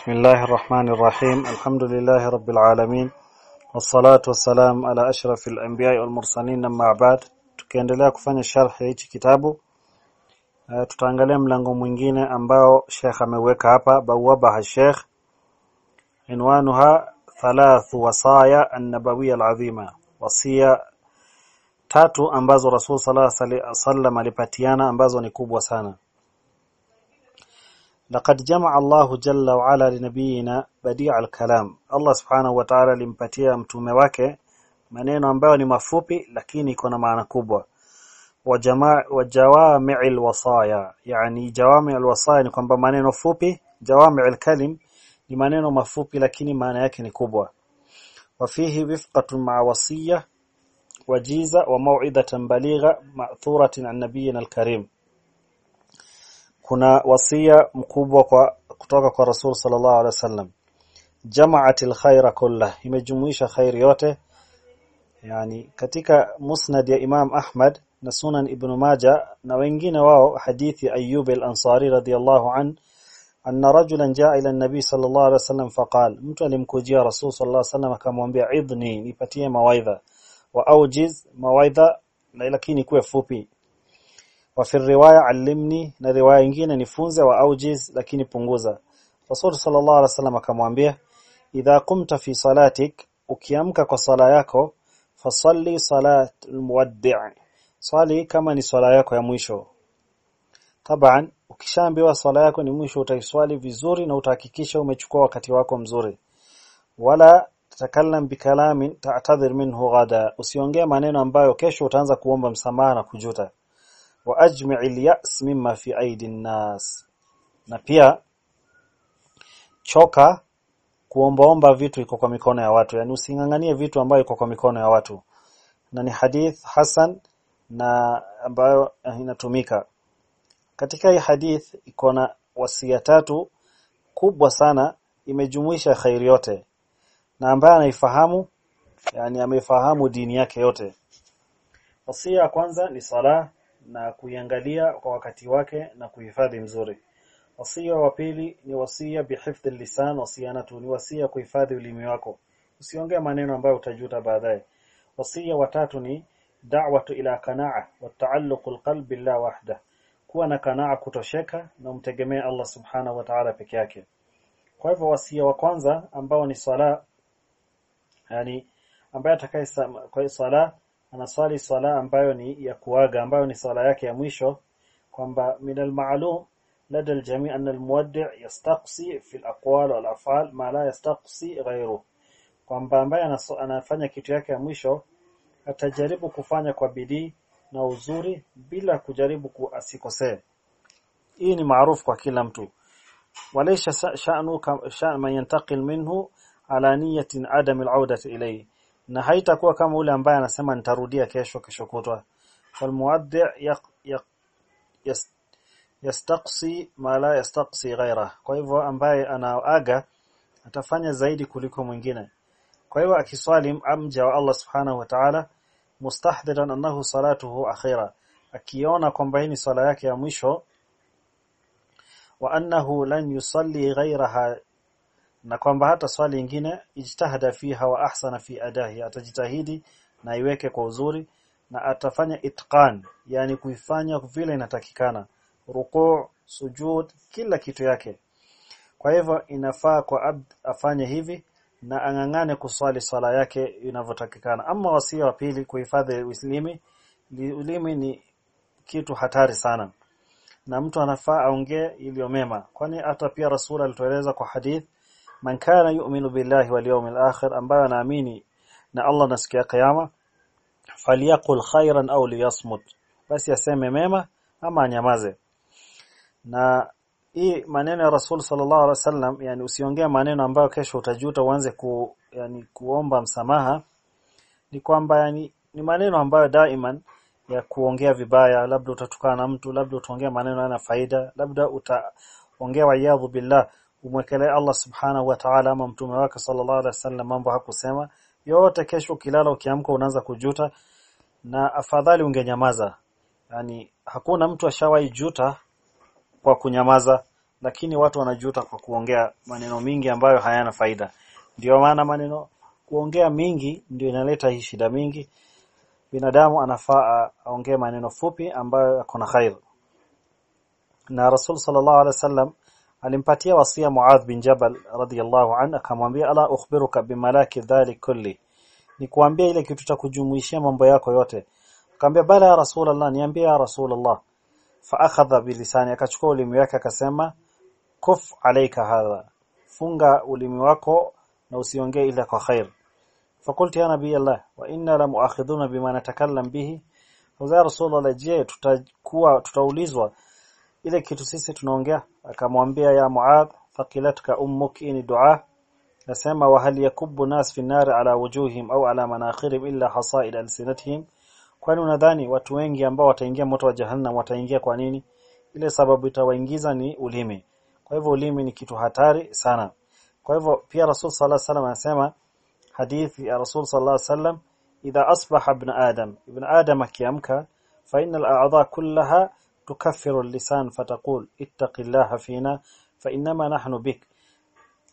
بسم الله الرحمن الرحيم الحمد لله رب العالمين والصلاة والسلام على أشرف الأنبياء والمرسلين أما بعد tukiendelea kufanya sharh ya hichi kitabu uh, tutaangalia mlango mwingine ambao Sheikh ameweka hapa bawaba Sheikh inwanuha thalathu wasaya an-nabawiyya al-azima wasia tatu ambazo Rasul sallallahu alaihi wasallam alipatiana ambazo ni kubwa sana Laqad jamaa Allahu jalla wa ala linabiyina badia al-kalam. Allah subhanahu mtume wake maneno ambayo ni mafupi lakini iko na maana kubwa. Wa jamaa wa jawami'il wasaya, yani jawami'il wasaya ni kwamba maneno fupi, jawami'il kalim ni maneno mafupi lakini maana yake ni kubwa. Wa fihi wifqatun ma'a wasiyya wajiza wa maw'idatan baligha ma'thuratin an-nabiyina al-karim kuna wasia mkubwa kwa kutoka kwa Rasul sallallahu alaihi wasallam. Jama'atil khaira kullah imejumuisha khair yote. Yani katika musnad ya Imam Ahmad na Sunan Ibn Majah na wengine wao hadithi Ayyub al-Ansari radiyallahu an anna rajulan jaa ila an-nabi sallallahu alaihi wasallam faqal mtu alimkujia Rasul sallallahu alaihi wasallam akamwambia idni nipatie mawaidha. Wa aujiz mawaidha lakini kuwe fupi wa fi riwaya alimni na riwaya nyingine nifunze wa aujiz lakini punguza. Rasul sallallahu alaihi wasallam akamwambia idha qumta fi salatik ukiamka kwa sala yako fasalli salat almuwaddi' swali kama ni swala yako ya mwisho. Taban ukishaambiwa swala yako ni mwisho utaiswali vizuri na utahakikisha umechukua wakati wako mzuri. Wala tatakallam bikalamin ta'tadhir minhu ghada. Usiongee maneno ambayo kesho utaanza kuomba msamaha na kujuta wa ajmi'il ya's mimma fi aidi nas na pia choka kuombaomba vitu iko kwa mikono ya watu. Yani usinganganie vitu ambayo iko kwa mikono ya watu. Na ni hadith hasan na ambayo inatumika. Katika hii hadith iko na wasia tatu kubwa sana imejumuisha khairi yote. Na ambaye anaifahamu yani amefahamu dini yake yote. Wasia kwanza ni sala na kuiangalia kwa wakati wake na kuhifadhi mzuri. Wasia wa pili ni wasia bihifdhi lisan wasianatu ni wasia kuhifadhi ulimi wako. Usiongee maneno ambayo utajuta baadaye. Wasia wa tatu ni da'watu ila qana'a wa ta'alluq alqalb billah wahda. Kuwa na kanaa kutosheka na umtegemee Allah subhanahu wa ta'ala peke yake. Kwa hivyo wasia wa kwanza ambao ni swala yani ambaye atakaye kwa swala anaswali swala ambayo ni ya kuaga ambayo ni swala yake ya mwisho kwamba min al-ma'lum al-jami' an al-muwaddi' yastaqsi fi al-aqwal wal af'al ma la yastaqsi ghayru kwamba ambaye anafanya kitu yake ya mwisho atajaribu kufanya kwa bidii na uzuri bila kujaribu kuasikosee hii ni maarufu kwa kila mtu. Walaysa sha'nu sha'n man yantaqil minhu ala niyatin adam al-'audati ilayhi na haitakuwa kama ule ambaye anasema nitarudia kesho kesho kutwa. Falmuaddi' yastaqsi ma la yastaqsi ghaira kwa hivyo ambaye anaaga atafanya zaidi kuliko mwingine. Kwa hivyo akiswali amja wa Allah subhanahu wa ta'ala mustahdiran annahu salatuhu akhira. Akiona kwamba hii ni swala yake ya mwisho wa annahu lan yusalli ghairaha na kwamba hata swali ingine ijtahada fiha wa ahsana fi adahi atajitahidi na iweke kwa uzuri na atafanya itqan yani kuifanya vile inatakikana. Ruku sujud kila kitu yake. Kwa hivyo inafaa kwa abd afanye hivi na angangane kuswali swala yake inavyotakikana. Ama wasia wa pili kuhifadhi uislimi ulimi ni kitu hatari sana. Na mtu anafaa aongee iliyomema kwani hata pia rasul alitueleza kwa hadith man kana yu'minu billahi wal yawmil akhir ambaye anaamini na Allah na siku ya kiyama falyakul khairan aw liyasmut. Basi aseme mema ama anyamaze. Na hii maneno ya Rasul sallallahu alaihi wasallam yani usiongee maneno ambayo kesho utajuta uanze ku yani kuomba msamaha ni kwamba yani ni maneno ambayo daiman ya kuongea vibaya. Labda utatukana na mtu labda utaongea maneno yana faida labda utaongea wayadhu billah umwekelee Allah subhanahu wa ta'ala ama mtume wake sallallahu alaihi wasallam mambo hakusema. Yote kesho ukilala ukiamka unaanza kujuta na afadhali ungenyamaza. Yani hakuna mtu ashawahi juta kwa kunyamaza lakini watu wanajuta kwa kuongea maneno mingi ambayo hayana faida. Ndio maana maneno kuongea mingi ndio inaleta hii shida mingi. Binadamu anafaa aongee maneno fupi ambayo yako na khair. Na Rasul sallallahu alaihi wasallam alimpatia wasia Muadh bin Jabal radiyallahu anhu akamwambia ala ukhbiruka bimalaki dhalik kulli? Ni kuambia ile kitu cha kujumuishia mambo yako yote. Akamwambia bala ya Rasulullah niambie ya Rasulullah. Fa akhadha bilisani akachukua ulimi wake akasema kuf alayka hadha funga ulimi wako na usiongee ila kwa khair. Fakulti ya nabii Allah wa inna la muakhidhuna bima natakallam bihi? Wa Rasulullah je tutakuwa tutaulizwa ile kitu sisi tunaongea akamwambia ya Muadh faqilatka ummuk ini dua. Nasema wa hal yakubbu nas fi nar ala wujuhim au ala manakhirihim illa hasaid alsinatihim. Kwani unadhani watu wengi ambao wataingia moto wa jahannam wataingia kwa nini? Ile sababu itawaingiza ni ulimi. Kwa hivyo ulimi ni kitu hatari sana. Kwa hivyo pia Rasul sallallahu alaihi anasema hadithi ya Rasul sallallahu alaihi wasallam idha asbaha ibn adam ibn adam akiamka fa innal a'dha kullaha tukaffiru اللسان فتقول اتق الله فينا نحن nahnu bik.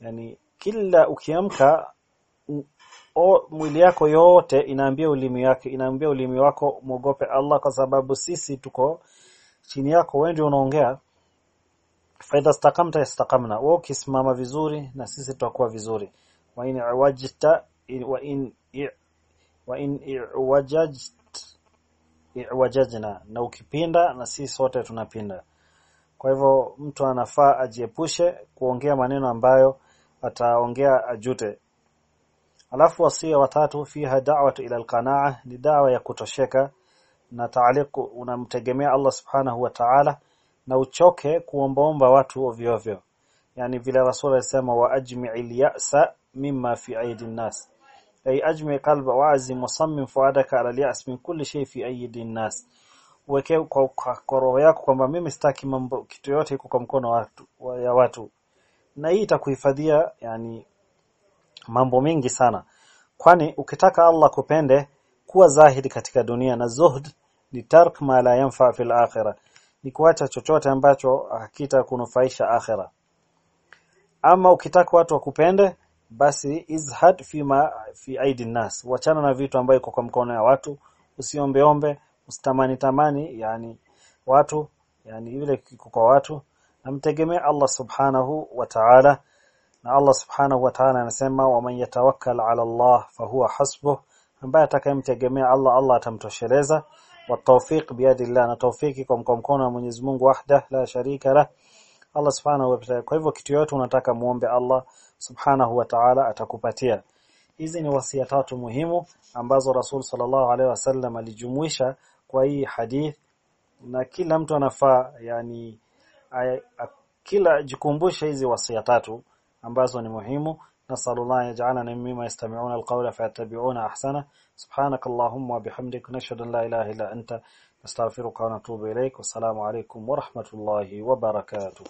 Yani kila ukiamka mwili yako yote inaambia ulimi yake inaambia ulimi wako muogope Allah kwa sababu sisi tuko chini yako wewe ndio unaongea. Faida stakamta istaqamna. Wewe ukisimama vizuri na sisi tutakuwa vizuri. Wa in wajta wa in wa in wajajt wajajna na ukipinda na si sote tunapinda. Kwa hivyo mtu anafaa ajiepushe kuongea maneno ambayo ataongea ajute. Alafu wasia watatu fiha da'watu ila alqanaa ni dawa ya kutosheka na taaliku unamtegemea Allah subhanahu wa ta'ala na uchoke kuombaomba watu ovyo ovyo. Yani vile rasul alisema wa ajmi'il ya'sa mimma fi aidin nas ay ajmi qalba wa'zi musammim fuadaka ala al-ya's min kulli shay fi الناس. nas weke kwa, kwa roho yako kwamba mimi sitaki mambo kitu yote iko kwa mkono watu ya watu. Na hii itakuhifadhia yani mambo mengi sana. Kwani ukitaka Allah kupende kuwa zahidi katika dunia na zuhd ni tark ma la yanfa fil akhirah. Ni kuacha chochote ambacho hakita kunufaisha akhira ama ukitaka watu wakupende basi izhad fima fi aidi nas wachana na vitu ambayo iko kwa mkono ya watu, usiombeombe, usitamani tamani yani watu yani vile kiko kwa watu, namtegemea Allah subhanahu wa ta'ala. Na Allah subhanahu wa ta'ala anasema waman yatawakkal ala Allah fahuwa hasbuh, ambaye atakayemtegemea Allah Allah atamtosheleza. Watawfiq biyadillah, na tawfiki kwa mkono wa Mwenyezi Mungu wahda la sharika lah. Allah subhanahu wa ta'ala. Kwa hivyo kitu yote unataka muombe Allah subhanahu wa ta'ala atakupatia hizi ni wasia tatu muhimu ambazo Rasul sallallahu alaihi wasallam alijumuisha kwa hii hadith na kila mtu anafaa yani ay, kila jikumbushe hizi wasia tatu ambazo ni muhimu نسأل الله يجعلنا مما يستمعون القول فيتبعون أحسنه سبحانك اللهم وبحمدك نشهد أن لا إله إلا أنت نستغفرك ونتوب إليك والسلام عليكم ورحمة الله وبركاته